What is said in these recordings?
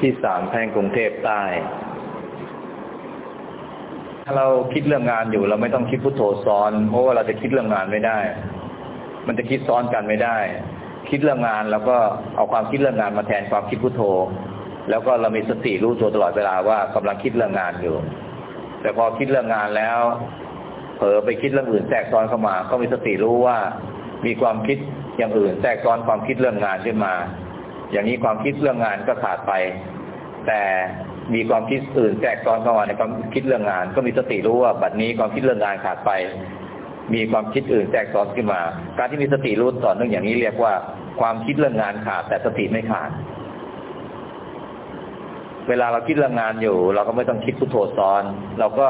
ที่สามแพ่งกรุงเทพใต้ ถ้าเราคิดเรื่องงานอยู่ เราไม่ต้องคิดพุทโธซ้อน เพราะว่าเราจะคิดเรื่องงานไม่ได้ มันจะคิดซ้อนกันไม่ได้ คิดเรื่องงานแล้วก็เอาความคิดเรื่องงานมาแทนความคิดพุทโธ แล้วก็เรามีสติรู้ตัวตลอดเวลาว่ากำลังคิดเรื่องงานอยู่ แต่พอคิดเรื่องงานแล้ว เผลอไปคิดเรื่องอื่นแทรกซ้อนเข้ามา ก็มีสติรู้ว่ามีความคิดอย่างอื่นแทรกซ้อนความคิดเรื่องงานขึ้นมา อย่างนี้ความคิดเรื่องงานก็ขาดไป แต่มีความคิดอื่นแทรกซ้อนเข้ามาในความคิดเรื่องงาน ก็มีสติรู้ว่าบัดนี้ความคิดเรื่องงานขาดไป มีความคิดอื่นแทรกซ้อนขึ้นมา การที่มีสติรู้ต่อเนื่องอย่างนี้เรียกว่าความคิดเรื่องงานขาด แต่สติไม่ขาด เวลาเราคิดเรื่องงานอยู่ เราก็ไม่ต้องคิดพุทโธซ้อน เราก็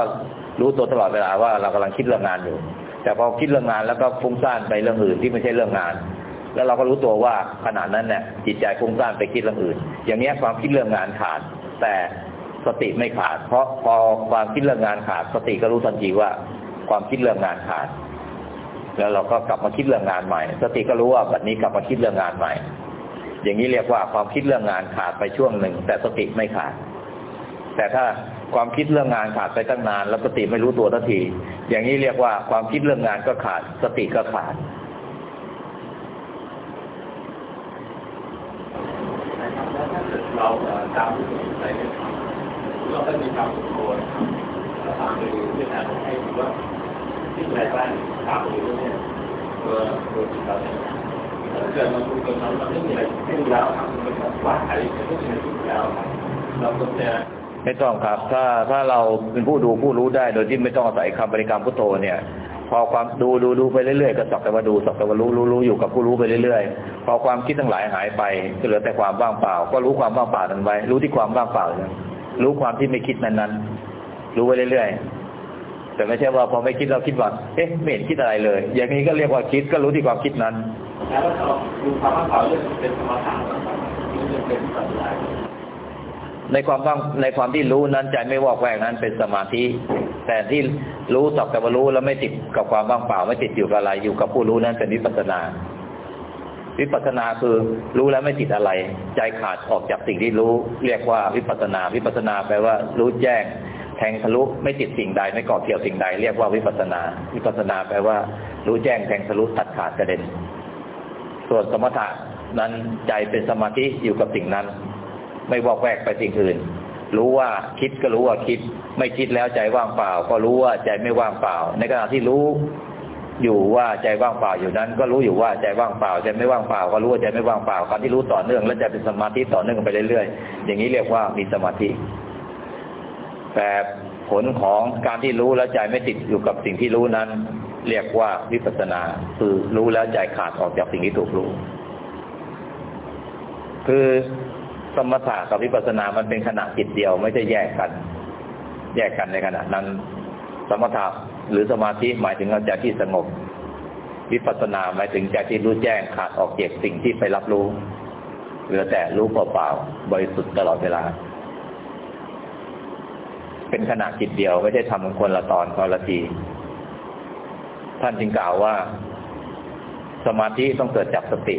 รู้ตัวตลอดเวลาว่าเรากำลังคิดเรื่องงานอยู่ แต่พอคิดเรื่องงานแล้วก็ฟุ้งซ่านไปเรื่องอื่นที่ไม่ใช่เรื่องงาน แล้วเราก็รู้ตัวว่าขณะนั้นเนี่ยจิตใจฟุ้งซ่านไปคิดเรื่องอื่น อย่างนี้ความคิดเรื่องงานขาด แต่สติไม่ขาด เพราะพอความคิดเรื่องงานขาด สติก็รู้ทันทีว่าความคิดเรื่องงานขาด แล้วเราก็กลับมาคิดเรื่องงานใหม่ สติก็รู้ว่าบัดนี้กลับมาคิดเรื่องงานใหม่ อย่างนี้เรียกว่าความคิดเรื่องงานขาดไปช่วงหนึ่ง แต่สติไม่ขาด แต่ถ้าความคิดเรื่องงานขาดไปตั้งนาน แล้วสติไม่รู้ตัวทันที อย่างนี้เรียกว่าความคิดเรื่องงานก็ขาด สติก็ขาด เราตามอะไรเนี่ย เราก็มีความสุขโคนเราตามไปดูที่ไหนให้ดูว่าที่ไหนบ้างตามไปดูเนี่ยตัวตัวจิตเราเนี่ยถ้าเกิดมันคุยกันเราเราไม่มีอะไรให้ดูแล้วครับมันก็ว่าอะไรไม่มีอะไรถูกแล้วเราก็จะไม่ต้องครับ ถ้าถ้าเราเป็นผู้ดูผู้รู้ได้โดยที่ไม่ต้องอาศัยคำบริกรรมพุทโธเนี่ยพอความดูดูดูไปเรื่อยๆก็สักแต่ว่าดูสักแต่ว่ารู้รู้รู้อยู่กับผู้รู้ไปเรื่อยๆพอความคิดทั้งหลายหายไปก็เหลือแต่ความว่างเปล่า ก็รู้ความว่างเปล่านั้นไว้ รู้ที่ความว่างเปล่านั้น รู้ความที่ไม่คิดนั้นๆ รู้ไปเรื่อยๆ แต่ไม่ใช่ว่าพอไม่คิดเราคิดว่า เอ๊ะไม่เห็นคิดอะไรเลย อย่างนี้ก็เรียกว่าคิดก็รู้ที่ความคิดนั้นแล้วเราดูความว่าเขาเรื่องเป็นสมถะนี่เป็นปัญญาในความว่างในความที่รู้นั้นใจไม่วอกแวกนั้นเป็นสมาธิ แต่ที่รู้สักแต่ว่ารู้แล้วไม่ติดกับความว่างเปล่าไม่ติดอยู่กับอะไรอยู่กับผู้รู้นั้นเป็นวิปัสสนา วิปัสนาคือรู้แล้วไม่ติดอะไร ใจขาดออกจากสิ่งที่รู้ เรียกว่าวิปัสนา วิปัสนาแปลว่ารู้แจ้ง แทงทะลุไม่ติดสิ่งใดไม่เกาะเกี่ยวสิ่งใด เรียกว่าวิปัสนา วิปัสสนาแปลว่า รู้แจ้งแทงทะลุตัดขาดกระเด็น ส่วนสมถะนั้นใจเป็นสมาธิอยู่กับสิ่งนั้น ไม่วอกแวกไปสิ่งอื่น รู้ว่าคิดก็รู้ว่าคิด ไม่คิดแล้วใจว่างเปล่า ก็รู้ว่าใจไม่ว่างเปล่า ในขณะที่รู้ อยู่ว่าใจว่างเปล่าอยู่นั้น ก็รู้อยู่ว่าใจว่างเปล่าใจไม่ว่างเปล่า ก็รู้ว่าใจไม่ว่างเปล่าการที่รู้ต่อเนื่องแล้วใจเป็นสมาธิต่อเนื่องไปเรื่อยๆอย่างนี้เรียกว่ามีสมาธิ แต่ผลของการที่รู้แล้วใจไม่ติดอยู่กับสิ่งที่รู้นั้น เรียกว่าวิปัสสนาคือรู้แล้วใจขาดออกจากสิ่งที่ถูกรู้ คือสมถะกับวิปัสสนามันเป็นขณะจิตเดียวไม่ใช่แยกกัน แยกกันในขณะนั้น สมถะ หรือสมาธิหมายถึงใจที่สงบ วิปัสสนาหมายถึงใจที่รู้แจ้งขาดออกเจากสิ่งที่ไปรับรู้ เหลือแต่รู้เปล่าๆบริสุทธิ์ตลอดเวลา เป็นขณะจิตเดียวไม่ใช่ทำคนละตอนคนละที ท่านจึงกล่าวว่า สมาธิต้องเกิดจากสติ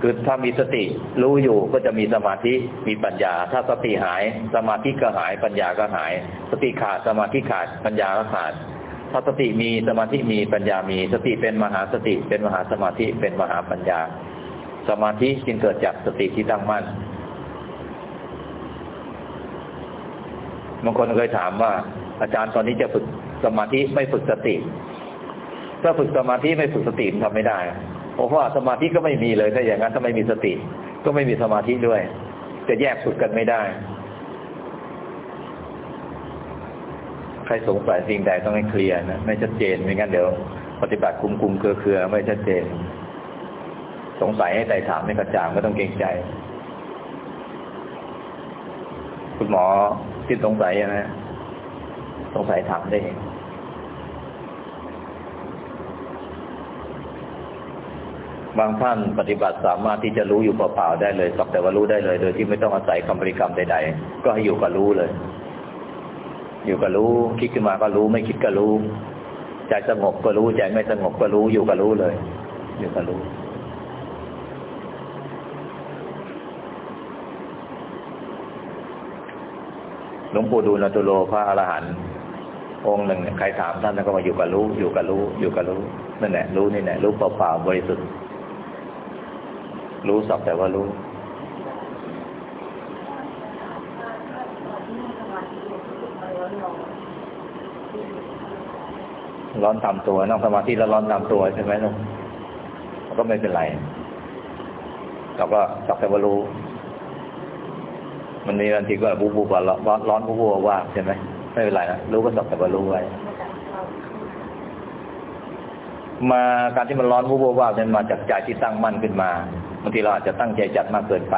คือถ้ามีสติรู้อยู่ก็จะมีสมาธิมีปัญญา ถ้าสติหายสมาธิก็หายปัญญาก็หาย สติขาดสมาธิขาดปัญญาก็ขาด ถ้าสติมีสมาธิมีปัญญามี สติเป็นมหาสติ เป็นมหาสมาธิเป็นมหาปัญญา สมาธิจึงเกิดจากสติที่ตั้งมั่นบางคนเคยถามว่า อาจารย์ตอนนี้จะฝึกสมาธิไม่ฝึกสติ ถ้าฝึกสมาธิไม่ฝึกสติทำไม่ได้ เพราะว่าสมาธิก็ไม่มีเลยถ้าอย่างนั้นถ้าไม่มีสติ ก็ไม่มีสมาธิด้วย จะแยกฝึกกันไม่ได้ ใครสงสัยสิ่งใดต้องให้เคลียร์นะไม่ชัดเจนไม่งั้นเดี๋ยว ปฏิบัติคุมคุมเครือเครือไม่ชัดเจน สงสัยให้ใดถามให้กระจ่างก็ต้องเกรงใจ คุณหมอที่สงสัยนะสงสัยถามได้เอง บางท่านปฏิบัติสามารถที่จะรู้อยู่เปล่าๆได้เลยสักแต่ว่ารู้ได้เลย โดยที่ไม่ต้องอาศัยคำบริกรรมใด ๆ ก็ให้อยู่กับรู้เลย อยู่กับรู้ คิดขึ้นมาก็รู้ ไม่คิดก็รู้ใจสงบก็รู้ใจไม่สงบก็รู้อยู่กับรู้เลย อยู่กับรู้หลวงปู่ดูลตุโลพระอรหันต์องค์หนึ่งใครถามท่านท่านก็มาอยู่กับรู้ อยู่กับรู้ อยู่กับรู้นั่นแหละรู้นี่แหละรู้เปล่าๆบริสุทธิ์ รู้สักแต่ว่ารู้ ร้อนตามตัวนั่งสมาธิแล้วร้อนตามตัวใช่ไหมลุงก็ไม่เป็นไรเราก็สักแต่ว่ารู้ มันมีบางทีก็บูบูบร้อนร้อนบูบูว่าใช่ไหมไม่เป็นไรนะรู้ก็สักแต่ว่ารู้ไว้มาการที่มันร้อนบูบูว่าเนี่ยมาจากใจที่ตั้งมั่นขึ้นมา บางทีเราอาจจะตั้งใจจัดมากเกินไป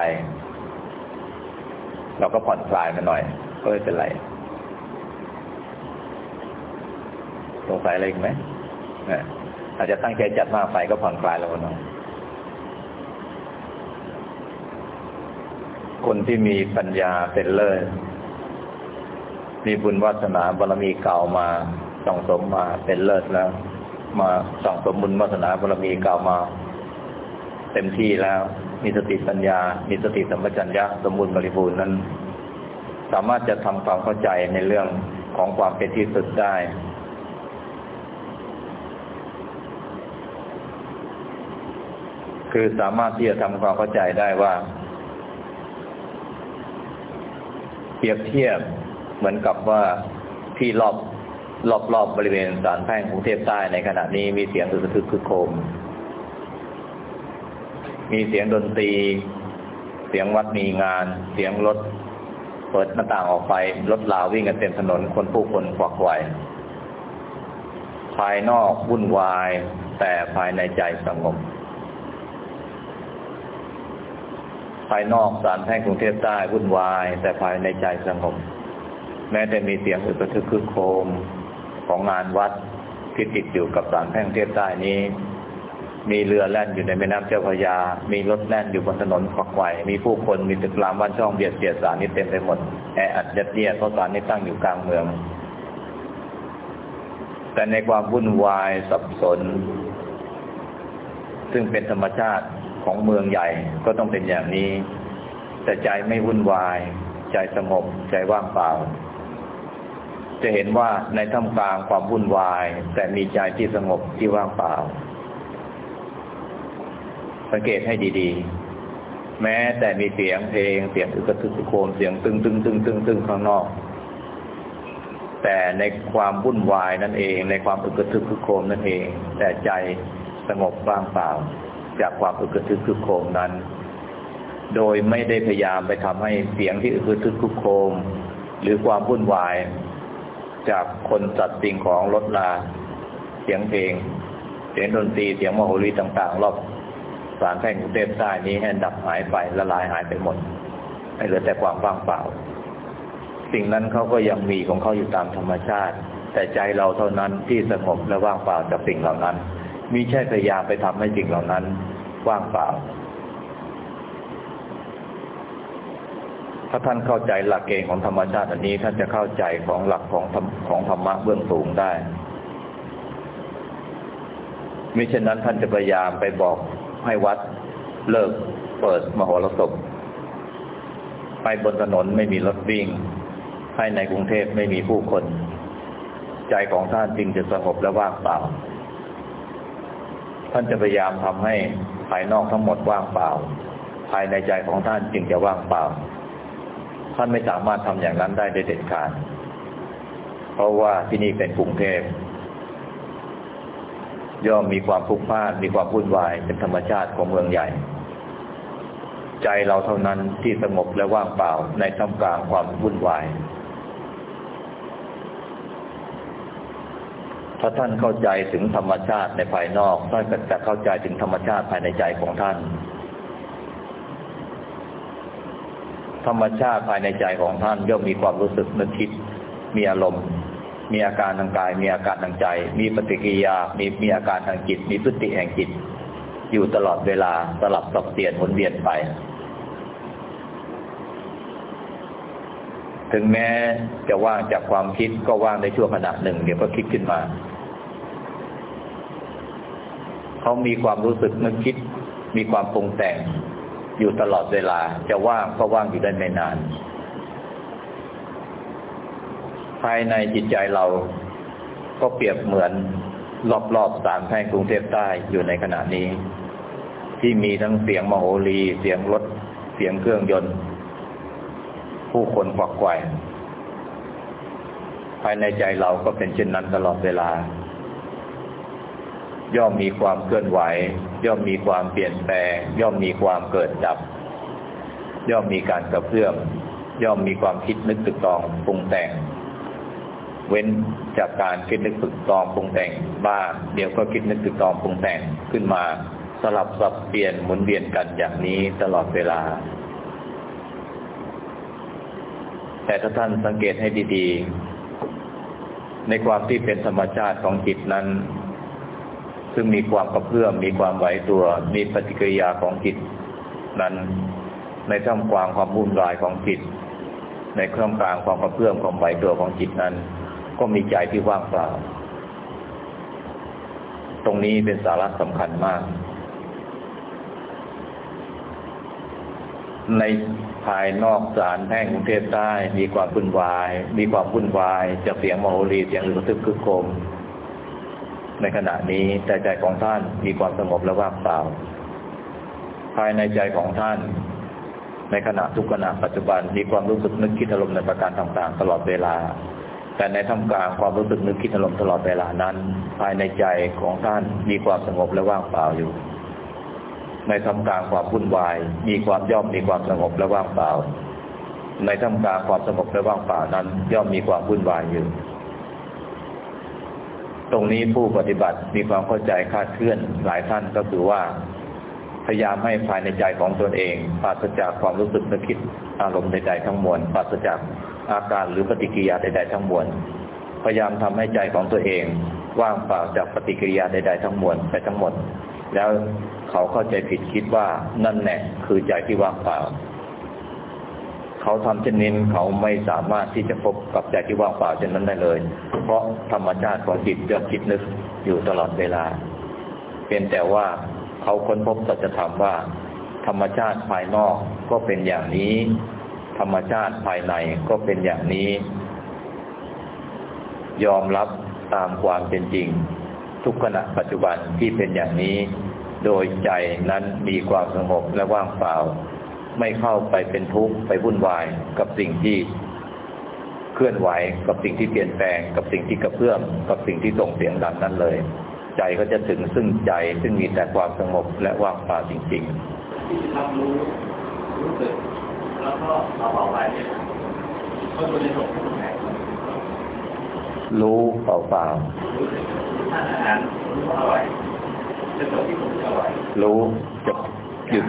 เราก็ผ่อนคลายมันหน่อย ก็ไม่เป็นไรสงสัยอะไรอีกไหมอาจจะตั้งใจจัดมากไปก็ผ่อนคลายแล้วหน่อยคนที่มีปัญญาเป็นเลิศมีบุญวาสนาบารมีเก่ามาส่องสมมาเป็นเลิศแล้ว มาส่องสมบุญวาสนาบารมีเก่ามา เต็มที่แล้ว มีสติปัญญา มีสติสัมปชัญญะสมบูรณ์บริบูรณ์นั้น สามารถจะทำความเข้าใจในเรื่องของความเป็นที่สุดได้ คือสามารถที่จะทำความเข้าใจได้ว่า เปรียบเทียบเหมือนกับว่าที่รอบรอบรอบบริเวณสารแพ่งกรุงเทพใต้ในขณะนี้มีเสียงอึกทึกคือโคม มีเสียงดนตรี เสียงวัดมีงาน เสียงรถเปิดหน้าต่างออกไป รถลาวิ่งกันเต็มถนนคนผู้คนขวักไขวภายนอกวุ่นวาย แต่ภายในใจสงบ ภายนอกสารแพ่งกรุงเทพใต้วุ่นวาย แต่ภายในใจสงบ แม้แต่มีเสียงอึกระทึกคึกโคมของงานวัดที่ติดอยู่กับสารแพ่งเทพใต้นี้ มีเรือแล่นอยู่ในแม่น้ำเจ้าพระยา มีรถแล่นอยู่บนถนนฝักไวมีผู้คน มีตึกรามบ้านช่องเบียดเสียดสารนี้เต็มไปหมด แออัดยัดเยียดเพราะสารนี้ตั้งอยู่กลางเมือง แต่ในความวุ่นวายสับสน ซึ่งเป็นธรรมชาติของเมืองใหญ่ก็ต้องเป็นอย่างนี้ แต่ใจไม่วุ่นวาย ใจสงบ ใจว่างเปล่า จะเห็นว่าในท่ามกลางความวุ่นวาย แต่มีใจที่สงบที่ว่างเปล่า สังเกตให้ดีๆ แม้แต่มีเสียงเพลงเสียงอึกทึกโคมเสียงตึงตึงตึงตึงตึงข้างนอก แต่ในความวุ่นวายนั่นเอง ในความอึกทึกโคมนั่นเอง แต่ใจสงบว่างเปล่า จากความอึกระทึกโคมนั้น โดยไม่ได้พยายามไปทำให้เสียงที่อึกระทึกโคมหรือความวุ่นวาย จากคนสัตว์สิ่งของรถลาเสียงเพลงเสียงดนตรีเสียงมโหรีต่าง ๆ รอบ สารแพ่งกรุงเทพใต้นี้ให้ดับหายไปละลายหายไปหมดให้เหลือแต่ความว่างเปล่า สิ่งนั้นเขาก็ยังมีของเขาอยู่ตามธรรมชาติ แต่ใจเราเท่านั้นที่สงบและว่างเปล่าจากสิ่งเหล่านั้นมิใช่พยายามไปทำให้สิ่งเหล่านั้นว่างเปล่า ถ้าท่านเข้าใจหลักเกณฑ์ของธรรมชาติอันนี้ท่านจะเข้าใจของหลักของของธรรมะเบื้องสูงได้มิเช่นนั้นท่านจะพยายามไปบอก ให้วัดเลิกเปิดมหรสพไปบนถนนไม่มีรถวิ่งให้ในกรุงเทพไม่มีผู้คน ใจของท่านจึงจะสงบและว่างเปล่า ท่านจะพยายามทำให้ภายนอกทั้งหมดว่างเปล่า ภายในใจของท่านจึงจะว่างเปล่า ท่านไม่สามารถทำอย่างนั้นได้โดยเด็ดขาด เพราะว่าที่นี่เป็นกรุงเทพ ย่อมมีความพุกพลาดมีความวุ่นวายเป็นธรรมชาติของเมืองใหญ่ ใจเราเท่านั้นที่สงบและว่างเปล่าในท่ามกลางความวุ่นวาย ถ้าท่านเข้าใจถึงธรรมชาติในภายนอกท่านก็จะเข้าใจถึงธรรมชาติภายในใจของท่าน ธรรมชาติภายในใจของท่านย่อมมีความรู้สึกนึกคิดมีอารมณ์ มีอาการทางกาย มีอาการทางใจ มีปฏิกิริยา มีมีอาการทางจิต มีพฤติแห่งจิต อยู่ตลอดเวลาสลับสับเปลี่ยนหมุนเวียนไป ถึงแม้จะว่างจากความคิดก็ว่างในช่วงขณะหนึ่ง เดี๋ยวก็คิดขึ้นมา เขามีความรู้สึกนึกคิด มีความปรุงแต่ง อยู่ตลอดเวลา จะว่างก็ว่างอยู่ได้ไม่นาน ภายในจิตใจเราก็เปรียบเหมือนรอบๆสามแพ่งกรุงเทพใต้อยู่ในขณะนี้ ที่มีทั้งเสียงมโหรี เสียงรถ เสียงเครื่องยนต์ ผู้คนควักไขว่ภายในใจเราก็เป็นเช่นนั้นตลอดเวลา ย่อมมีความเคลื่อนไหว ย่อมมีความเปลี่ยนแปลง ย่อมมีความเกิดดับ ย่อมมีการกระเพื่อมย่อมมีความคิดนึกตึกตองปรุงแต่ง เว้นจากการคิดนึกตึกตองปรุงแต่งบ้างเดี๋ยวก็คิดนึกตึกตองปรุงแต่งขึ้นมาสลับสับเปลี่ยนหมุนเวียนกันอย่างนี้ตลอดเวลา แต่ถ้าท่านสังเกตให้ดีๆ ในความที่เป็นธรรมชาติของจิตนั้น ซึ่งมีความกระเพื่อมมีความไหวตัวมีปฏิกิริยาของจิตนั้น ในท่ามกลางความวุ่นวายของจิตในเครื่องกลางความกระเพื่อมความไหวตัวของจิตนั้น ก็มีใจที่ว่างเปล่า ตรงนี้เป็นสาระสำคัญมาก ในภายนอกศาลแพ่งกรุงเทพใต้มีความวุ่นวาย มีความวุ่นวายจากเสียงมโหรีเสียงหรือกระทึกคึกโคมในขณะนี้แต่ใจของท่านมีความสงบและว่างเปล่า ภายในใจของท่าน ในขณะทุกขณะปัจจุบันมีความรู้สึกนึกคิดอารมณ์ในประการต่างๆ ตลอดเวลา แต่ในท่ามกลางความรู้สึกนึกคิดอารมณ์ตลอดเวลานั้น ภายในใจของท่านมีความสงบและว่างเปล่าอยู่ ในท่ามกลางความวุ่นวาย มีความย่อมมีความสงบและว่างเปล่า ในท่ามกลางความสงบและว่างเปล่านั้น ย่อมมีความวุ่นวายอยู่ ตรงนี้ผู้ปฏิบัติมีความเข้าใจคาดเคลื่อนหลายท่านก็คือว่า พยายามให้ภายในใจของตนเองปราศจากความรู้สึกนึกคิดอารมณ์ใดๆทั้งมวลปราศจาก อาการหรือปฏิกิริยาใด ๆ ทั้งมวลพยายามทำให้ใจของตัวเองว่างเปล่าจากปฏิกิริยาใด ๆ ทั้งมวลไปทั้งหมด แล้วเขาเข้าใจผิดคิดว่านั่นแหละคือใจที่ว่างเปล่า เขาทำเช่นนี้เขาไม่สามารถที่จะพบกับใจที่ว่างเปล่าเช่นนั้นได้เลย เพราะธรรมชาติของจิตจะคิดนึกอยู่ตลอดเวลา เป็นแต่ว่าเขาค้นพบสัจธรรมว่า ธรรมชาติภายนอกก็เป็นอย่างนี้ ธรรมชาติภายในก็เป็นอย่างนี้ ยอมรับตามความเป็นจริง ทุกขณะปัจจุบันที่เป็นอย่างนี้ โดยใจนั้นมีความสงบและว่างเปล่า ไม่เข้าไปเป็นทุกข์ไปวุ่นวายกับสิ่งที่เคลื่อนไหวกับสิ่งที่เปลี่ยนแปลงกับสิ่งที่กระเพื่อมกับสิ่งที่ส่งเสียงดังนั้นเลย ใจก็จะถึงซึ่งใจซึ่งมีแต่ความสงบและว่างเปล่าจริงๆที่ทำรู้รู้สึก แล้วก็เอาเอาไว้เนี่ยก็ตัวในส่งที่ไหนรู้เปล่าเปล่ารู้สึกทานอาหารรู้อร่อยจะจบที่ผมอร่อยรู้จบหยุด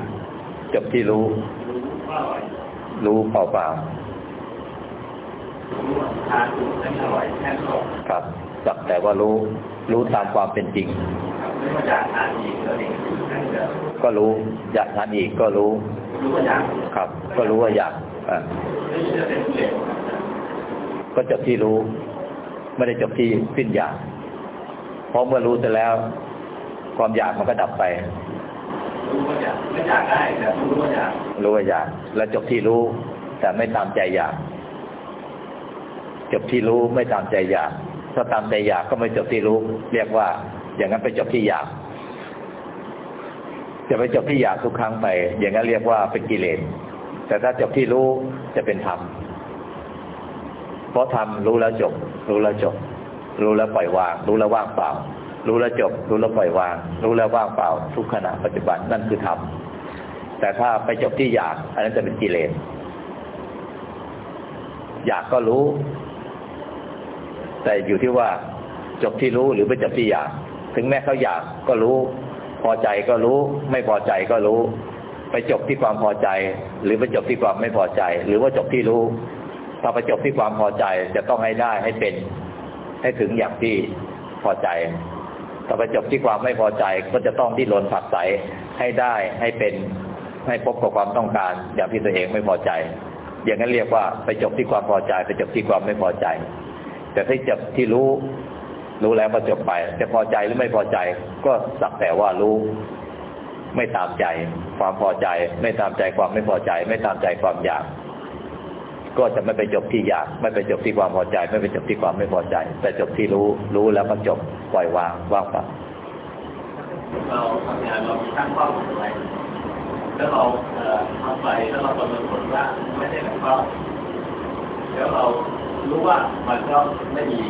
จบที่รู้ รู้เปล่าเปล่าครับจับแต่ว่ารู้ รู้ตามความเป็นจริง ก็รู้อยากทานอีกก็รู้ ครับ ก็รู้ว่าอยากอ่ก็จบที่รู้ ไม่ได้จบที่สิ้นอยากเพราะเมื่อรู้เสร็จแล้ว ความอยากมันก็ดับไป รู้ว่าอยากไม่อยากได้แต่รู้ว่าอยากรู้ว่าอยาก แล้วจบที่รู้ แต่ไม่ตามใจอยากจบที่รู้ไม่ตามใจอยาก ถ้าตามใจอยากก็ไม่จบที่รู้ เรียกว่าอย่างนั้นไปจบที่อยาก จะไปจบที่อยากทุกครั้งไป อย่างนั้นเรียกว่าเป็นกิเลส แต่ถ้าจบที่รู้จะเป็นธรรม เพราะธรรมรู้แล้วจบ รู้แล้วจบ รู้แล้วปล่อยวาง รู้แล้วว่างเปล่า รู้แล้วจบ รู้แล้วปล่อยวาง รู้แล้วว่างเปล่า ทุกขณะปัจจุบันนั่นคือธรรม แต่ถ้าไปจบที่อยาก อันนั้นจะเป็นกิเลส อยากก็รู้ แต่อยู่ที่ว่าจบที่รู้หรือไปจบที่อยาก ถึงแม้เขาอยากก็รู้ พอใจก็รู้ ไม่พอใจก็รู้ ไปจบที่ความพอใจ หรือไปจบที่ความไม่พอใจ หรือว่าจบที่รู้ ถ้าไปจบที่ความพอใจจะต้องให้ได้ให้เป็น ให้ถึงอย่างที่พอใจถ้าไปจบที่ความไม่พอใจก็จะต้องที่ลนผักใสให้ได้ให้เป็นให้พบกับความต้องการ อย่างที่ตัวเองไม่พอใจ อย่างนั้นเรียกว่าไปจบที่ความพอใจ ไปจบที่ความไม่พอใจ แต่ถ้าจบที่รู้ รู้แล้วก็จบไป จะพอใจหรือไม่พอใจ ก็สักแต่ว่ารู้ไม่ตามใจ ความพอใจ ไม่ตามใจความไม่พอใจ ไม่ตามใจความอยาก ก็จะไม่ไปจบที่อยาก ไม่ไปจบที่ความพอใจ ไม่ไปจบที่ความไม่พอใจ แต่จบที่รู้ รู้แล้วก็จบปล่อยวางว่างเปล่าเราทำงานเรามีตั้งเป้าหมายไว้แล้วเราทำไปแล้วเราประเมินผลว่าไม่ได้แบบเป้าแล้วเรารู้ว่ามันก็ไม่ดี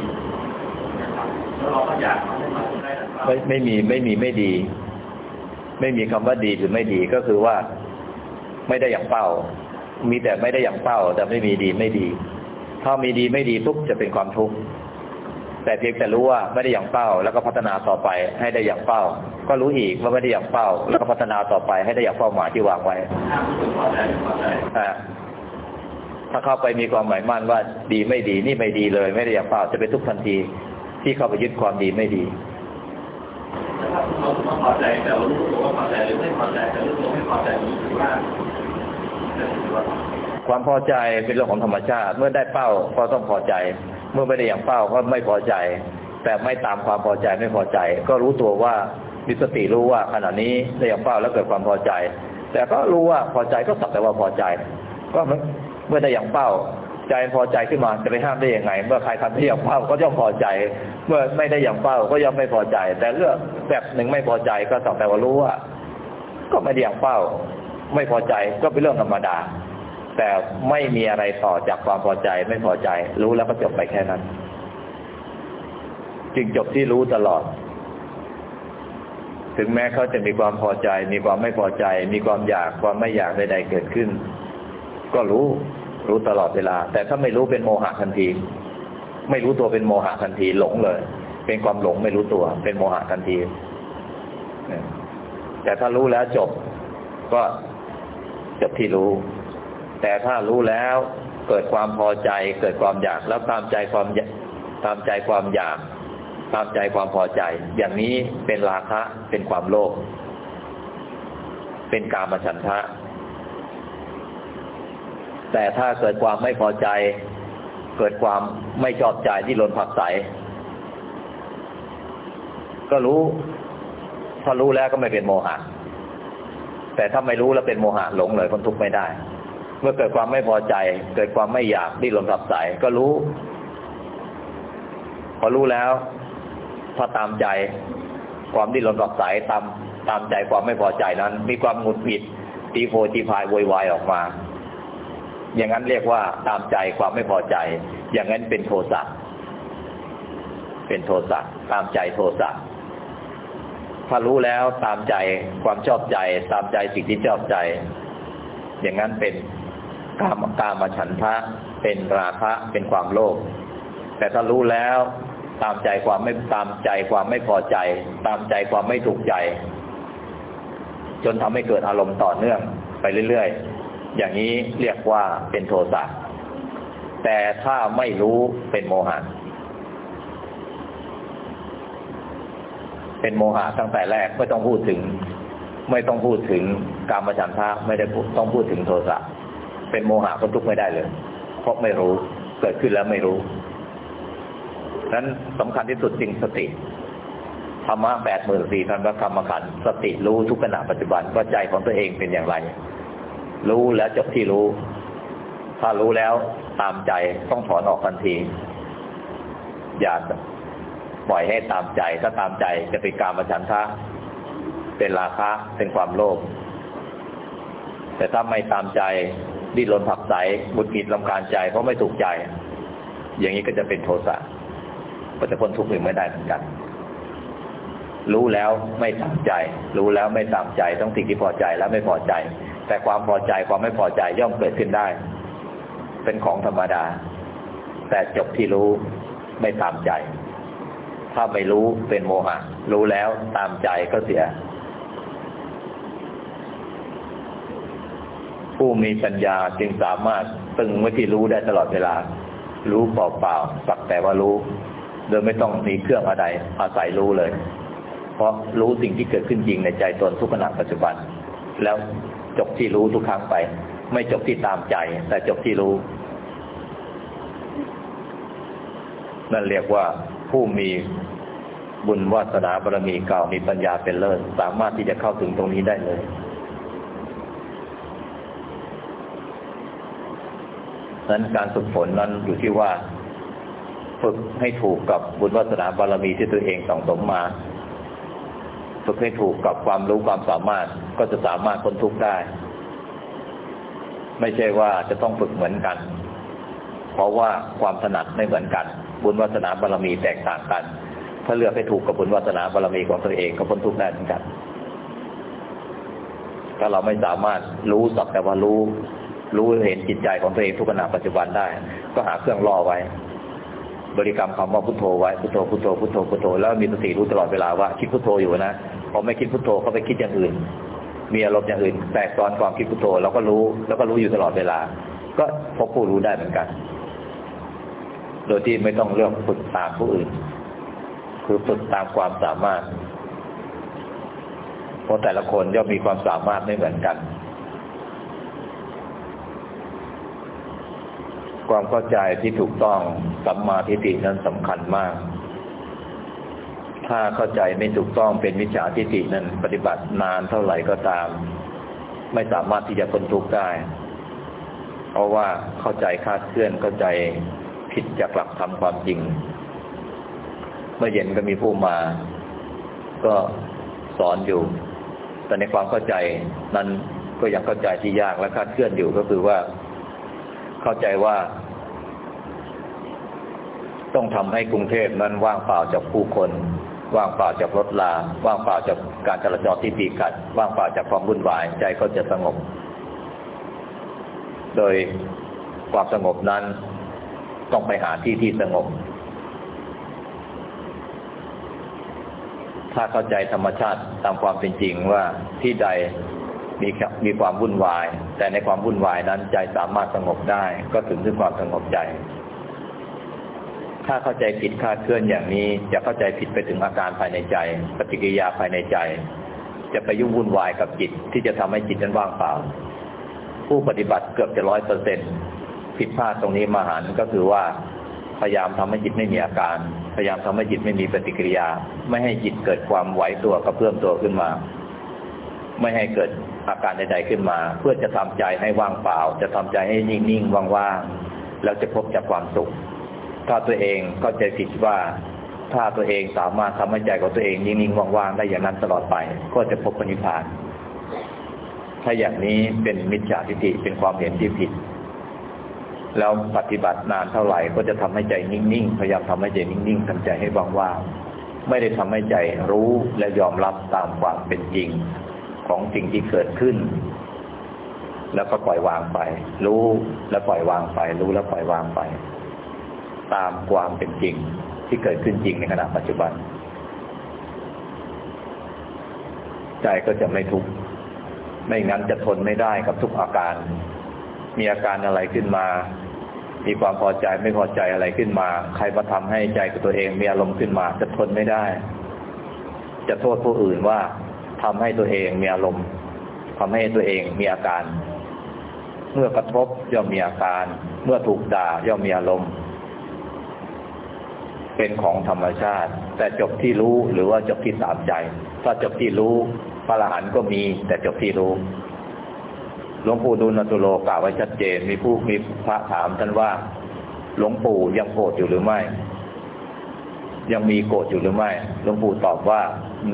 ได้แบบเป้าไม่ไม่มีไม่มีไม่ดี ไม่มีคำว่าดีหรือไม่ดีก็คือว่าไม่ได้อย่างเป้า มีแต่ไม่ได้อย่างเป้า แต่ไม่มีดีไม่ดี ถ้ามีดีไม่ดีปุ๊บจะเป็นความทุกข์แต่เพียงแต่รู้ว่าไม่ได้อย่างเป้า แล้วก็พัฒนาต่อไปให้ได้อย่างเป้า ก็รู้อีกว่าไม่ได้อย่างเป้า แล้วก็พัฒนาต่อไปให้ได้อย่างเป้าหมายที่วางไว้ถ้ารู้สึกพอใจไม่พอใจอ่าถ้าเข้าไปมีความหมายมั่นว่าดีไม่ดีนี่ไม่ดีเลย ไม่ได้อย่างเป้าจะเป็นทุกข์ทันที ที่เข้าไปยึดความดีไม่ดีแต่ถ้าเราไม่พอใจแต่เรารู้ตัวว่าพอใจหรือไม่พอใจแต่รู้ตัวไม่พอใจนี้ถือว่าจะถือว่าความพอใจเป็นเรื่องของธรรมชาติ เมื่อได้เป้าก็ต้องพอใจ เมื่อไม่ได้อย่างเป้าก็ไม่พอใจ แต่ไม่ตามความพอใจไม่พอใจ ก็รู้ตัวว่ามีสติรู้ว่าขณะนี้ได้อย่างเป้าแล้วเกิดความพอใจ แต่ก็รู้ว่าพอใจก็สักแต่ว่าพอใจ ก็เมื่อได้อย่างเป้า ใจพอใจขึ้นมาจะไปห้ามได้ยังไง เมื่อใครทำได้อย่างเป้าก็ย่อมพอใจ เมื่อไม่ได้อย่างเป้าก็ย่อมไม่พอใจ แต่เรื่องแบบหนึ่งไม่พอใจก็สักแต่ว่ารู้ว่า ก็ไม่ได้อย่างเป้า ไม่พอใจก็เป็นเรื่องธรรมดา แต่ไม่มีอะไรต่อจากความพอใจไม่พอใจ รู้แล้วก็จบไปแค่นั้น จึงจบที่รู้ตลอด ถึงแม้เขาจะมีความพอใจ มีความไม่พอใจ มีความอยากความไม่อยากใดๆเกิดขึ้น ก็รู้ รู้ตลอดเวลา แต่ถ้าไม่รู้เป็นโมหะทันที ไม่รู้ตัวเป็นโมหะทันทีหลงเลย เป็นความหลงไม่รู้ตัว เป็นโมหะทันทีแต่ถ้ารู้แล้วจบก็จบที่รู้ แต่ถ้ารู้แล้วเกิดความพอใจ เกิดความอยากแล้วตามใจความตามใจความอยากตามใจความพอใจ อย่างนี้เป็นราคะเป็นความโลภเป็นกามฉันทะ แต่ถ้าเกิดความไม่พอใจ เกิดความไม่ชอบใจที่หล่นผักใส ก็รู้ ถ้ารู้แล้วก็ไม่เป็นโมหะ แต่ถ้าไม่รู้แล้วเป็นโมหะหลงเลยคนทุกข์ไม่ได้ เมื่อเกิดความไม่พอใจ เกิดความไม่อยากที่หล่นผักใส ก็รู้ พอรู้แล้วถ้าตามใจ ความดิ้นรนกับสตามตามใจความไม่พอใจนั้น มีความหงุดหงิดตีโพตีพายโวยวายออกมา อย่างนั้นเรียกว่าตามใจความไม่พอใจ อย่างนั้นเป็นโทสะเป็นโทสะตามใจโทสะถ้ารู้แล้วตามใจความชอบใจ ตามใจสิ่งที่ชอบใจ อย่างนั้นเป็นกามกามฉันทะ เป็นราคะเป็นความโลภแต่ถ้ารู้แล้วตามใจความไม่ตามใจความไม่พอใจ ตามใจความไม่ถูกใจ จนทำให้เกิดอารมณ์ต่อเนื่องไปเรื่อยๆ อย่างนี้เรียกว่าเป็นโทสะแต่ถ้าไม่รู้เป็นโมหะเป็นโมหะตั้งแต่แรกไม่ต้องพูดถึง ไม่ต้องพูดถึงการมาฉันทะไม่ได้ต้องพูดถึงโทสะเป็นโมหะก็ทุกไม่ได้เลย เพราะไม่รู้เกิดขึ้นแล้วไม่รู้นั้นสำคัญที่สุดจริงสติธรรมะแปดหมื่นสี่พันพระธรรมขันธ์สติรู้ทุกขณะปัจจุบันว่าใจของตัวเองเป็นอย่างไร รู้แล้วจบที่รู้ ถ้ารู้แล้วตามใจต้องถอนออกทันที อย่าปล่อยให้ตามใจ ถ้าตามใจจะเป็นการมาฉันทะ เป็นราคะ เป็นความโลภ แต่ถ้าไม่ตามใจดิ้นรนผักใสบุญกิจลำการใจ เพราะไม่ถูกใจ อย่างนี้ก็จะเป็นโทสะ ก็จะพ้นทุกข์หนึ่งไม่ได้เหมือนกัน รู้แล้วไม่ตามใจ รู้แล้วไม่ตามใจ ต้องสิ่งที่พอใจแล้วไม่พอใจ แต่ความพอใจความไม่พอใจย่อมเกิดขึ้นได้ เป็นของธรรมดา แต่จบที่รู้ไม่ตามใจ ถ้าไม่รู้เป็นโมหะ รู้แล้วตามใจก็เสีย ผู้มีปัญญาจึงสามารถตึงไว้ที่รู้ได้ตลอดเวลา รู้เปล่าๆสักแต่ว่ารู้ โดยไม่ต้องมีเครื่องอะไรอาศัยรู้เลย เพราะรู้สิ่งที่เกิดขึ้นจริงในใจตนทุกขณะปัจจุบัน แล้ว จบที่รู้ทุกครั้งไป ไม่จบที่ตามใจ แต่จบที่รู้ นั่นเรียกว่าผู้มีบุญวาสนาบารมีเก่ามีปัญญาเป็นเลิศสามารถที่จะเข้าถึงตรงนี้ได้เลย นั้นการฝึกฝนนั้นอยู่ที่ว่า ฝึกให้ถูกกับบุญวาสนาบารมีที่ตัวเองสั่งสมมา ฝึกให้ถูกกับความรู้ความสามารถก็จะสามารถพ้นทุกข์ได้ ไม่ใช่ว่าจะต้องฝึกเหมือนกัน เพราะว่าความถนัดไม่เหมือนกัน บุญวาสนาบารมีแตกต่างกัน ถ้าเลือกให้ถูกกับบุญวาสนาบารมีของตัวเองก็พ้นทุกข์ได้เหมือนกัน ถ้าเราไม่สามารถรู้สักแต่ว่ารู้ รู้เห็นจิตใจของตัวเองทุกขณะปัจจุบันได้ ก็หาเครื่องล่อไว้ บริกรรมคำว่าพุทโธไว้พุทโธพุทโธพุทโธพุทโธแล้วมีสติรู้ตลอดเวลาว่าคิดพุทโธอยู่นะพอไม่คิดพุทโธก็ไปคิดอย่างอื่น มีอารมณ์อย่างอื่นแตกตอนความคิดพุทโธเราก็รู้แล้วก็รู้อยู่ตลอดเวลา ก็พบผู้รู้ได้เหมือนกัน โดยที่ไม่ต้องเลือกฝึกตามผู้อื่น คือฝึกตามความสามารถเพราะแต่ละคนย่อมมีความสามารถไม่เหมือนกัน ความเข้าใจที่ถูกต้องสัมมาทิฏฐินั้นสำคัญมาก ถ้าเข้าใจไม่ถูกต้องเป็นมิจฉาทิฏฐินั้น ปฏิบัตินานเท่าไหร่ก็ตาม ไม่สามารถที่จะพ้นทุกข์ได้ เพราะว่าเข้าใจคาดเคลื่อนเข้าใจผิดจากหลักธรรมความจริง เมื่อเย็นก็มีผู้มา ก็สอนอยู่ แต่ในความเข้าใจนั้นก็ยังเข้าใจที่ยากและคาดเคลื่อนอยู่ก็คือว่า เข้าใจว่า ต้องทำให้กรุงเทพนั้นว่างเปล่าจากผู้คน ว่างเปล่าจากรถลา ว่างเปล่าจากการจราจรที่ตีขัด ว่างเปล่าจากความวุ่นวายใจก็จะสงบ โดยความสงบนั้นต้องไปหาที่ที่สงบ ถ้าเข้าใจธรรมชาติตามความเป็นจริงว่าที่ใด มีมีความวุ่นวาย แต่ในความวุ่นวายนั้นใจสามารถสงบได้ ก็ถึงถึงความสงบใจ ถ้าเข้าใจผิดคาดเคลื่อนอย่างนี้ จะเข้าใจผิดไปถึงอาการภายในใจ ปฏิกิริยาภายในใจ จะไปยุ่งวุ่นวายกับจิตที่จะทำให้จิตนั้นว่างเปล่า ผู้ปฏิบัติเกือบจะร้อยเปอร์เซ็นผิดพลาดตรงนี้มาหันก็คือว่าพยายามทำให้จิตไม่มีอาการ พยายามทำให้จิตไม่มีปฏิกิริยา ไม่ให้จิตเกิดความไหวตัวกระเพื่อมตัวขึ้นมา ไม่ให้เกิด อาการใดๆขึ้นมา เพื่อจะทำใจให้ว่างเปล่า จะทำใจให้นิ่งๆว่างๆแล้วจะพบจากความสุข ถ้าตัวเองก็จะผิดว่าถ้าตัวเองสามารถทำให้ใจของตัวเองนิ่งๆว่างๆได้อย่างนั้นตลอดไป ก็จะพบปณิพานถ้าอย่างนี้เป็นมิจฉาทิฏฐิเป็นความเห็นที่ผิด แล้วปฏิบัตินานเท่าไหร่ก็จะทำให้ใจนิ่งๆพยายามทำให้ใจนิ่งๆทำใจให้ว่างๆไม่ได้ทำให้ใจรู้และยอมรับตามความเป็นจริง ของสิ่งที่เกิดขึ้น แล้วก็ปล่อยวางไป รู้แล้วปล่อยวางไป รู้แล้วปล่อยวางไป ตามความเป็นจริงที่เกิดขึ้นจริงในขณะปัจจุบัน ใจก็จะไม่ทุกข์ไม่งั้นจะทนไม่ได้กับทุกอาการ มีอาการอะไรขึ้นมา มีความพอใจไม่พอใจอะไรขึ้นมา ใครมาทำให้ใจกับตัวเองมีอารมณ์ขึ้นมา จะทนไม่ได้ จะโทษผู้อื่นว่า ทำให้ตัวเองมีอารมณ์ทำให้ตัวเองมีอาการ เมื่อกระทบย่อมมีอาการ เมื่อถูกด่าย่อมมีอารมณ์ เป็นของธรรมชาติ แต่จบที่รู้หรือว่าจบที่สามใจ ถ้าจบที่รู้พระอรหันต์ก็มี แต่จบที่รู้หลวงปู่ดูลนตุโลกล่าวไว้ชัดเจน มีผู้มีพระถามท่านว่า หลวงปู่ยังโกรธอยู่หรือไม่ ยังมีโกรธอยู่หรือไม่ หลวงปู่ตอบว่า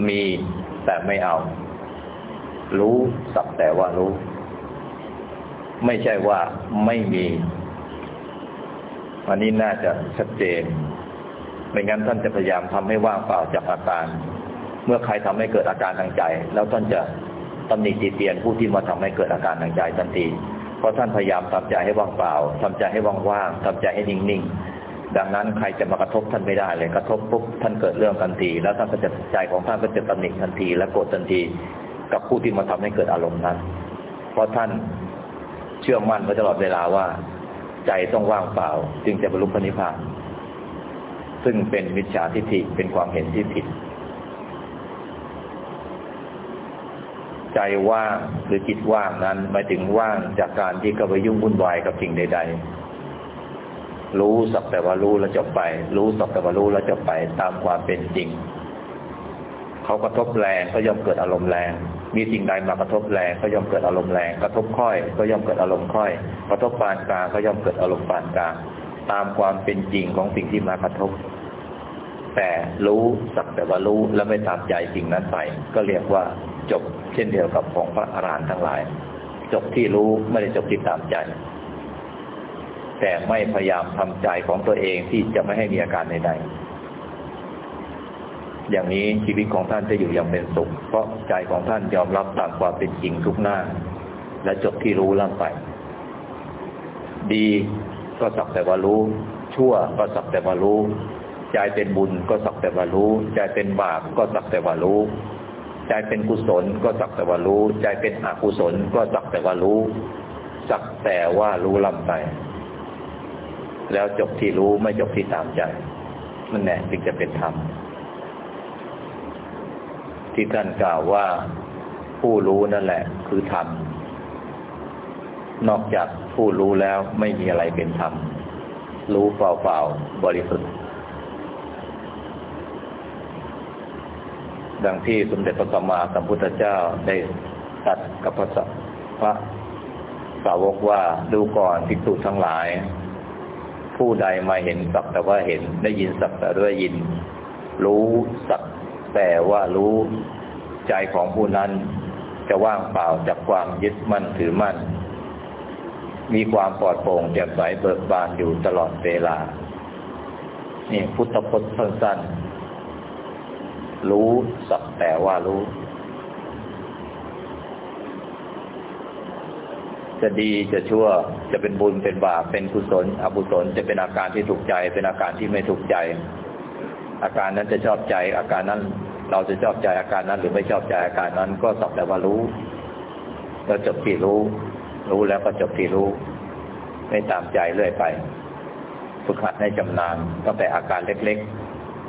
มี แต่ไม่เอา รู้สักแต่ว่ารู้ ไม่ใช่ว่าไม่มีอันนี้น่าจะชัดเจน ไม่งั้นท่านจะพยายามทำให้ว่างเปล่าจากอาการ เมื่อใครทำให้เกิดอาการทางใจ แล้วท่านจะตำหนิตีเตียนผู้ที่มาทำให้เกิดอาการทางใจทันที เพราะท่านพยายามทำใจให้ว่างเปล่าทำใจให้ว่างๆทำใจให้นิ่งๆ ดังนั้นใครจะมากระทบท่านไม่ได้เลยกระทบปุ๊บท่านเกิดเรื่องทันที แล้วท่านก็จะใจของท่านก็จะตำหนิทันที และโกรธทันที กับผู้ที่มาทำให้เกิดอารมณ์นั้น เพราะท่านเชื่อมั่นมาตลอดเวลาว่า ใจต้องว่างเปล่า จึงจะบรรลุพระนิพพาน ซึ่งเป็นมิจฉาทิฏฐิเป็นความเห็นที่ผิด ใจว่างหรือจิตว่างนั้นหมายถึงว่างจากการที่เข้าไปยุ่งวุ่นวายกับสิ่งใด ๆ รู้สักแต่ว่ารู้แล้วจบไป รู้สักแต่ว่ารู้แล้วจบไป ตามความเป็นจริง เขากระทบแรงก็ย่อมเกิดอารมณ์แรง มีสิ่งใดมากระทบแรงก็ย่อมเกิดอารมณ์แรง กระทบค่อย ก็ย่อมเกิดอารมณ์ค่อย กระทบปานกลางก็ย่อมเกิดอารมณ์ปานกลาง ตามความเป็นจริงของสิ่งที่มากระทบ แต่รู้สักแต่ว่ารู้แล้วไม่ตามใจสิ่งนั้นไป ก็เรียกว่าจบเช่นเดียวกับของพระอรหันต์ทั้งหลาย จบที่รู้ไม่ได้จบที่ตามใจ แต่ไม่พยายามทำใจของตัวเองที่จะไม่ให้มีอาการใดๆ อย่างนี้ชีวิตของท่านจะอยู่อย่างเป็นสุข เพราะใจของท่านยอมรับตามความเป็นจริงทุกหน้า และจบที่รู้ล่ำไป ดีก็สักแต่ว่ารู้ ชั่วก็สักแต่ว่ารู้ ใจเป็นบุญก็สักแต่ว่ารู้ ใจเป็นบาปก็สักแต่ว่ารู้ ใจเป็นกุศลก็สักแต่ว่ารู้ ใจเป็นอกุศลก็สักแต่ว่ารู้ สักแต่ว่ารู้ล่ำไป แล้วจบที่รู้ไม่จบที่ตามใจมันแน่จึงจะเป็นธรรม ที่ท่านกล่าวว่าผู้รู้นั่นแหละ คือธรรม นอกจากผู้รู้แล้วไม่มีอะไรเป็นธรรม รู้เปล่าๆบริสุทธิ์ ดังที่สมเด็จพระสัมมาสัมพุทธเจ้าได้ตัดกับพระพระสาวกว่าดูก่อนภิกษุทั้งหลาย ผู้ใดมาเห็นสักแต่ว่าเห็นได้ยินสักแต่ว่ายิน รู้สักแต่ว่ารู้ใจของผู้นั้นจะว่างเปล่าจากความยึดมั่นถือมั่น มีความปลอดโปร่งแจ่มใสเบิกบานอยู่ตลอดเวลา นี่พุทธพจน์สั้นๆรู้สักแต่ว่ารู้ จะดีจะชั่วจะเป็นบุญเป็นบาปเป็นกุศล อกุศลจะเป็นอาการที่ถูกใจ เป็นอาการที่ไม่ถูกใจ อาการนั้นจะชอบใจ อาการนั้นเราจะชอบใจอาการนั้น หรือไม่ชอบใจอาการนั้นก็สักแต่ว่ารู้แล้วจบที่รู้ รู้แล้วก็จบที่รู้ ไม่ตามใจเรื่อยไปฝึกหัดให้จำนานตั้งแต่อาการเล็ก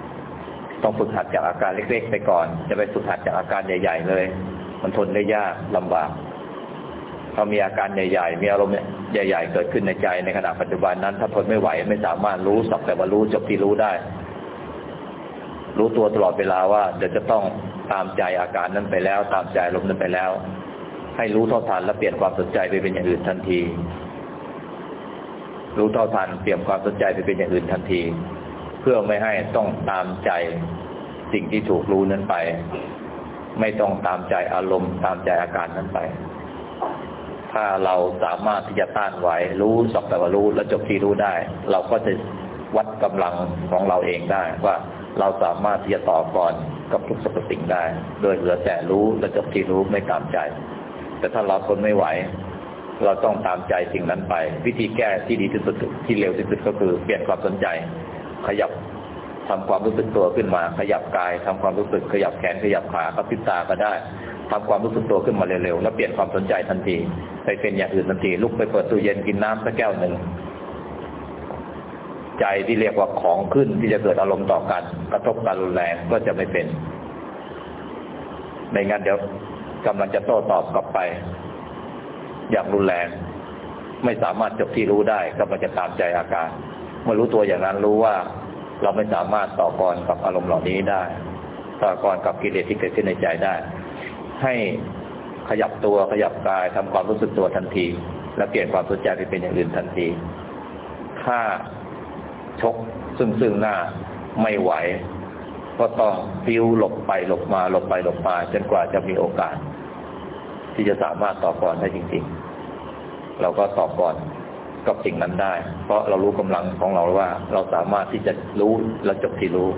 ๆ ต้องฝึกหัดจากอาการเล็กๆ ไปก่อน จะไปฝึกหัดจากอาการใหญ่ ๆ เลย มันทนได้ยากลำบาก พอมีอาการใหญ่ ๆ มีอารมณ์ใหญ่ ๆ เกิดขึ้นในใจในขณะปัจจุบันนั้น ถ้าทนไม่ไหวไม่สามารถรู้สักแต่ว่ารู้จบที่รู้ได้ รู้ตัวตลอดเวลาว่าเดี๋ยวจะต้องตามใจอาการนั้นไปแล้ว ตามใจลมณ์นั้นไปแล้ว ให้รู้เท่าทันและเปลี่ยนความสนใจไปเป็นอย่างอื่นทันที รู้เท่าทันเปลี่ยนความสนใจไปเป็นอย่างอื่นทันที เพื่อไม่ให้ต้องตามใจสิ่งที่ถูกรู้นั้นไป ไม่ต้องตามใจอารมณ์ตามใจอาการนั้นไป ถ้าเราสามารถที่จะต้านไหวรู้สักแต่ว่ารู้แล้วจบที่รู้ได้ เราก็จะวัดกำลังของเราเองได้ ว่าเราสามารถที่จะต่อก่อนกับทุกสรรพสิ่งได้ โดยเหลือแต่รู้และจบที่รู้ไม่ตามใจ แต่ถ้าเราทนไม่ไหว เราต้องตามใจสิ่งนั้นไป วิธีแก้ที่ดีที่สุดที่เร็วที่สุดก็คือเปลี่ยนความสนใจ ขยับทำความรู้สึกตัวขึ้นมา ขยับกายทำความรู้สึกขยับแขนขยับขาขับพิษตาก็ได้ ทำความรู้สึกตัวขึ้นมาเร็วๆแล้วเปลี่ยนความสนใจทันที ไปเป็นอย่างอื่นทันที ลุกไปเปิดตู้เย็นกินน้ำสักแก้วหนึ่งใจที่เรียกว่าของขึ้นที่จะเกิดอารมณ์ต่อกันกระทบการรุนแรงก็จะไม่เป็นไม่งั้นเดี๋ยวกำลังจะโต้ตอบกลับไป อย่างรุนแรง ไม่สามารถจบที่รู้ได้ก็มันจะตามใจอาการเมื่อรู้ตัวอย่างนั้นรู้ว่า เราไม่สามารถต่อกรกับอารมณ์เหล่านี้ได้ ต่อกรกับกิเลสที่เกิดขึ้นในใจได้ ให้ขยับตัวขยับกายทำความรู้สึกตัวทันที แล้วเปลี่ยนความสนใจไปเป็นอย่างอื่นทันที ถ้าชกซึ่งซึ่งหน้าไม่ไหว ก็ต้องฟิวหลบไปหลบมาหลบไปหลบมาจนกว่าจะมีโอกาส ที่จะสามารถต่อกรได้จริง ๆ เราก็ต่อกรกับสิ่งนั้นได้ เพราะเรารู้กำลังของเราว่า เราสามารถที่จะรู้และจบที่รู้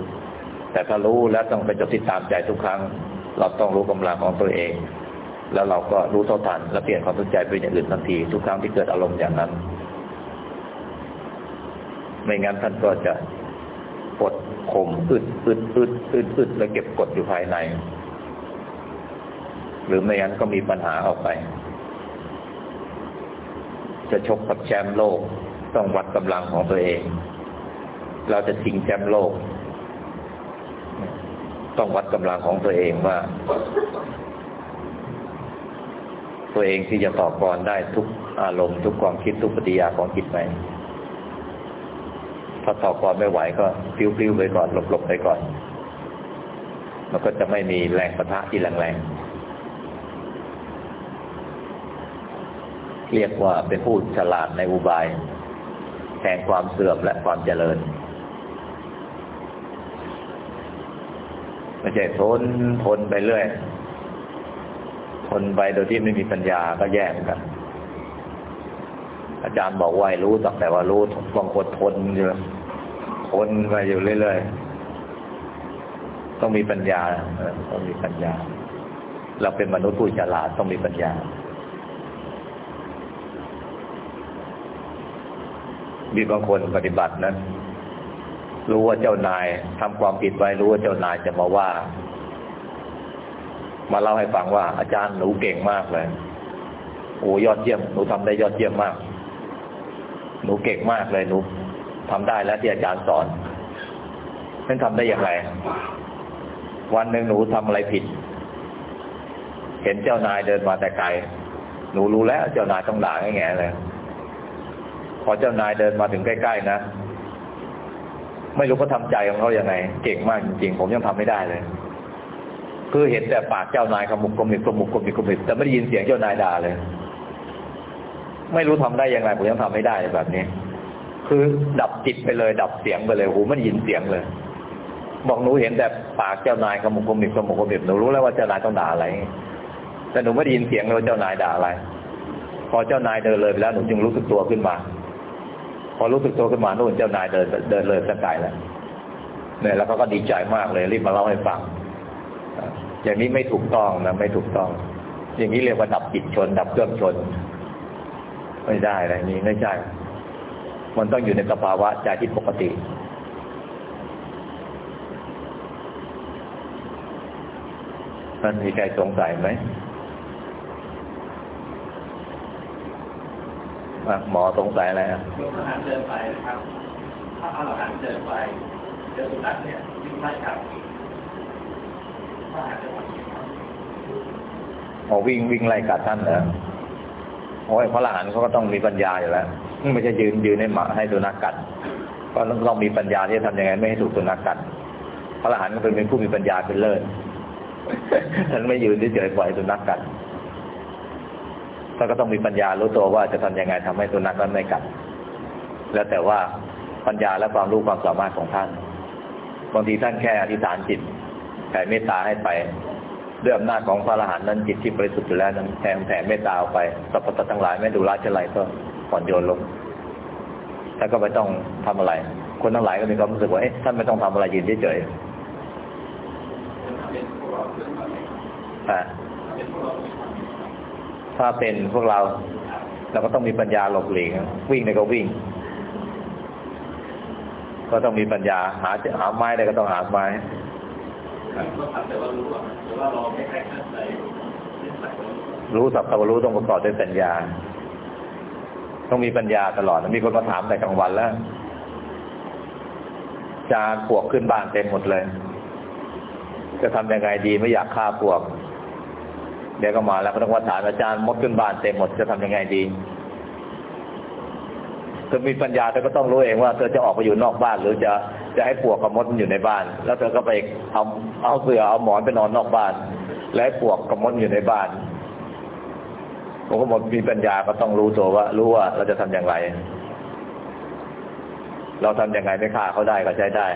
แต่ถ้ารู้แล้วต้องไปจบที่ตามใจทุกครั้ง เราต้องรู้กำลังของตัวเอง แล้วเราก็รู้เท่าทัน และเปลี่ยนความสนใจเป็นอย่างอื่นทันที ทุกครั้งที่เกิดอารมณ์อย่างนั้น ไม่งั้นท่านก็จะกดข่มอึดอึดอึดอึดอึดแล้วเก็บกดอยู่ภายใน หรือไม่งั้นก็มีปัญหาออกไป จะชกกับแชมป์โลกต้องวัดกำลังของตัวเอง เราจะชิงแชมป์โลก ต้องวัดกำลังของตัวเองว่า ตัวเองที่จะต่อกรได้ทุกอารมณ์ ทุกความคิดทุกปฏิยาของจิตไหมถ้าต่อกรไม่ไหวก็พลิ้วๆไปก่อนหลบๆไปก่อน มันก็จะไม่มีแรงประทะที่แรงๆเรียกว่าเป็นผู้ฉลาดในอุบายแห่งความเสื่อมและความเจริญ ไม่ใช่ทนทนไปเรื่อยทนไปโดยที่ไม่มีปัญญาก็แย่เหมือนกัน อาจารย์บอกว่าให้รู้แต่ว่ารู้บางคนทนอยู่ทนไปอยู่เรื่อยๆต้องมีปัญญาต้องมีปัญญา เราเป็นมนุษย์ผู้ฉลาดต้องมีปัญญามีบางคนปฏิบัตินั้น รู้ว่าเจ้านายทำความผิดไว้รู้ว่าเจ้านายจะมาว่า มาเล่าให้ฟังว่าอาจารย์หนูเก่งมากเลยโอ้ยอดเยี่ยมหนูทำได้ยอดเยี่ยมมาก หนูเก่งมากเลยหนูทำได้แล้วที่อาจารย์สอนนั่นทำได้อย่างไร วันหนึ่งหนูทำอะไรผิด เห็นเจ้านายเดินมาแต่ไกล หนูรู้แล้วเจ้านายต้องด่าแง่เลย พอเจ้านายเดินมาถึงใกล้ๆนะ ไม่รู้เขาทำใจของเขาอย่างไงเก่งมากจริงๆ ผมยังทำไม่ได้เลย คือเห็นแต่ปากเจ้านายขมุกขมิบขมุกขมิบขมิบแต่ไม่ได้ยินเสียงเจ้านายด่าเลย ไม่รู้ทำได้อยังไงผมยังทำไม่ได้แบบนี้ คือดับจิตไปเลย ดับเสียงไปเลยหูไม่ได้ยินเสียงเลย บอกหนูเห็นแต่ปากเจ้านายขมุกขมิบขมุกขมิบหนูรู้แล้วว่าเจ้านายต้องด่าอะไร แต่หนูไม่ได้ยินเสียงเลยว่าเจ้านายด่าอะไร พอเจ้านายเดินเลยไปแล้วหนูจึงรู้สึกตัวขึ้นมา พอรู้สึกตัวขึ้นมานู่นเจ้านายเดินเดินเลยสักไกลแล้วเนี่ยแล้วเขาก็ดีใจมากเลยรีบมาเล่าให้ฟังอย่างนี้ไม่ถูกต้องนะไม่ถูกต้อง อย่างนี้เรียกว่าดับจิตชน ดับเครื่องชน ไม่ได้อะไรนี้ไม่ใช่ มันต้องอยู่ในสภาวะใจที่ปกติมันมีใครสงสัยไหมอะ หมอสงสัยอะไรอะยกทหารเดินไปนะครับ ถ้าเอาทหารเดินไปเจอสุนัขเนี่ยวิ่งไล่จับทหารจะทำยังไงครับหมอวิ่งวิ่งไล่กัดท่านเหรอโอ้ยพระอรหันต์เขาก็ต้องมีปัญญาอยู่แล้วไม่ใช่ยืนยืนให้หมาให้สุนัขกัด ก็ต้องมีปัญญาที่จะทำยังไงไม่ให้ถูกสุนัขกัด พระอรหันต์ก็เป็นผู้มีปัญญาเป็นเลิศท่านไม่ยืนเฉยๆปล่อยสุนัขกัด ท่านก็ต้องมีปัญญารู้ตัวว่าจะทำยังไงทำให้สุนัขนั้นไม่กัดแล้วแต่ว่าปัญญาและความรู้ความสามารถของท่านบางทีท่านแค่อธิษฐานจิตแผ่เมตตาให้ไปด้วยอำนาจของพระอรหันต์นั้นจิตที่บริสุทธิ์อยู่แล้วนั้นแผ่แผ่เมตตาออกไปสรรพสัตว์ทั้งหลายไม่ดูร้ายเช่นไรก็ผ่อนโยนลงแล้วก็ไม่ต้องทำอะไร คนทั้งหลายก็มีความรู้สึกว่าเอ๊ะท่านไม่ต้องทำอะไรยืนเฉยไปๆอ่า ถ้าเป็นพวกเราเราก็ต้องมีปัญญาหลบหลีกวิ่งในก็วิ่ง ก็ต้องมีปัญญาหาหาไม้ได้ก็ต้องหาไม้ก็ทำแต่ว่ารู้แต่ว่าราไม่แข่งขันในนิสัยของเรารู้สับตะวันรู้ต้องประกอบด้วยปัญญา ต้องมีปัญญาตลอด มีคนมาถามแต่กลางวันแล้วจานปวกขึ้นบ้านเต็มหมดเลย จะทำยังไงดีไม่อยากฆ่าปวก ดี๋ยวก็มาแล้วก็ต้องมาถามอาจารย์มดขึ้นบ้านเต็มหมดจะทำยังไงดีเธอมีปัญญาเธอก็ต้องรู้เองว่าเธอจะออกไปอยู่นอกบ้าน หรือจะจะให้ปวกกับมดมันอยู่ในบ้าน แล้วเธอก็ไปเอาเอาเสือเอาหมอนไปนอนนอกบ้าน และให้ปวกกับมดอยู่ในบ้านผมก็บอกมีปัญญาก็ต้องรู้ตัวว่า รู้ว่าเราจะทำอย่างไร เราทำยังไงไม่ฆ่าเขาได้ก็ใช้ได้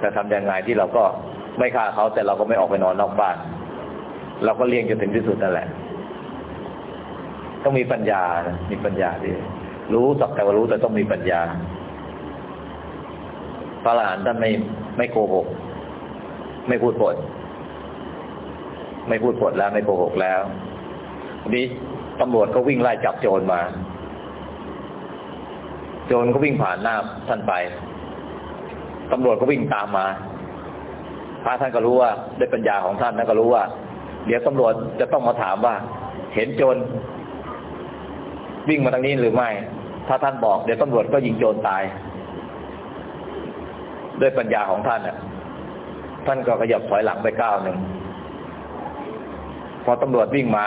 แต่ทำยังไงที่เราก็ไม่ฆ่าเขาแต่เราก็ไม่ออกไปนอนนอกบ้าน เราก็เลี้ยงจนถึงที่สุดนั่นแหละ ต้องมีปัญญานะมีปัญญาที่รู้สักแต่ว่ารู้แต่ต้องมีปัญญา พระอรหันท่านไม่ไม่โกหก ไม่พูดปด ไม่พูดปดแล้วไม่โกหกแล้วทีนี้ตำรวจก็วิ่งไล่จับโจรมา โจรก็วิ่งผ่านหน้าท่านไป ตำรวจก็วิ่งตามมาพระท่านก็รู้ว่าด้วยปัญญาของท่านท่านก็รู้ว่า เดี๋ยวตำรวจจะต้องมาถามว่า เห็นโจรวิ่งมาทางนี้หรือไม่ ถ้าท่านบอกเดี๋ยวตำรวจก็ยิงโจรตาย ด้วยปัญญาของท่านน่ะ ท่านก็ขยับถอยหลังไปก้าวหนึ่งพอตำรวจวิ่งมา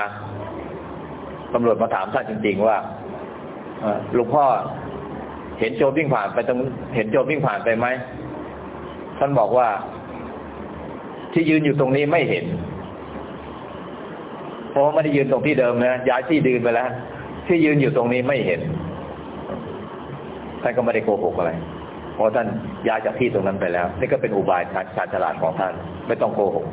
ตำรวจมาถามท่านจริง ๆ ว่าเอ่อหลวงพ่อเห็นโจรวิ่งผ่านไปตรงเห็นโจรวิ่งผ่านไปไหมท่านบอกว่า ที่ยืนอยู่ตรงนี้ไม่เห็น ราะไม่ได้ยืนตรงที่เดิมนะย้ายที่ยืนไปแล้ว ที่ยืนอยู่ตรงนี้ไม่เห็นท่านก็ไม่ได้โกหกอะไร เพราะท่านย้ายจากที่ตรงนั้นไปแล้ว นี่ก็เป็นอุบายชาญฉลาดของท่าน ไม่ต้องโกหก